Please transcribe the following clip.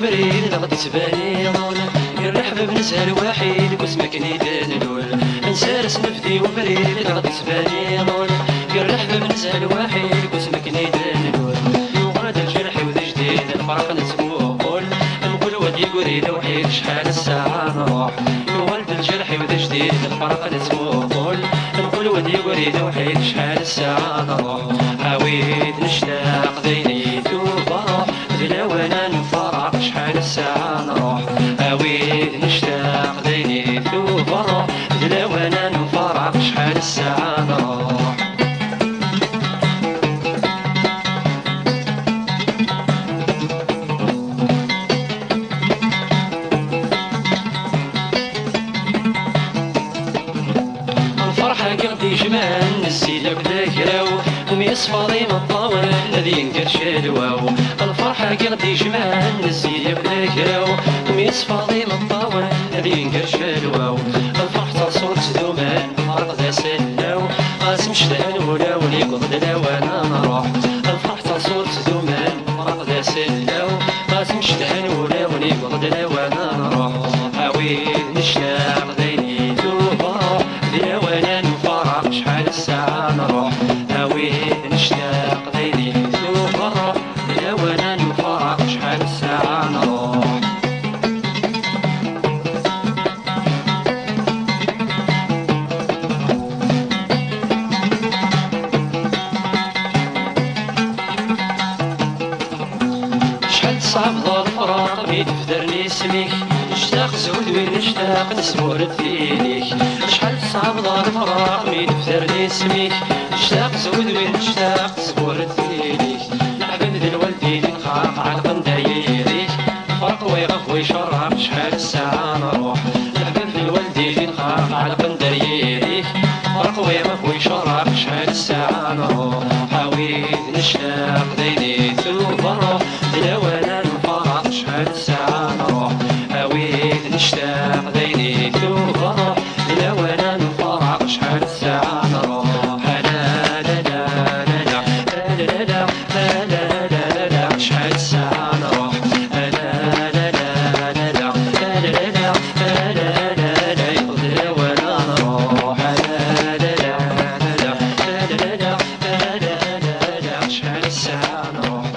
وبريد غادي تباني ضول الرحب بنسهر وحيد واسمك نيدان دول نسهر نفدي وبريد غادي تباني ضول الرحب بنسهر وحيد واسمك نيدان دول يغرد الجرح وذي جديد الفرق نتقول نقول ودي قريد وحيد شحال الساعة نروح يولد الجرح وذي جديد الفرق نتقول نقول ودي قريد وحيد شحال الساعة نروح عاويد الساعة نروح عاويد نشتاق ذيني توبا دلونا نفرق شحال الساعة نروح الفرحة قلبي جمال نسيلك ذاكراو وميصفاضي من الطاول الذي ينكر شلواو الفرحة قلبي جمال نسيلك ذاكراو وميصفاضي من الطاول الذي ينكر شلواو الفرحة صوت ذومان فرق ذا سلاو قاسم شدان ولا ولي قضل وأنا اسميك نشتاق زود وين نشتاق نسمور فيك شحال صعب ضل الفراق ميت فدرني اسميك نشتاق زود وين نشتاق نسمور فيك نحبن ذي الوالدين نخاف على قندايريك فرق ويغف ويشرب شحال الساعة نروح. نحبن ذي الوالدين نخاف على قندايريك فرق ويغف ويشرب شحال الساعة نروح. حاويد نشتاق ديني ثوب الروح دلا وأنا نفرق شحال الساعة piano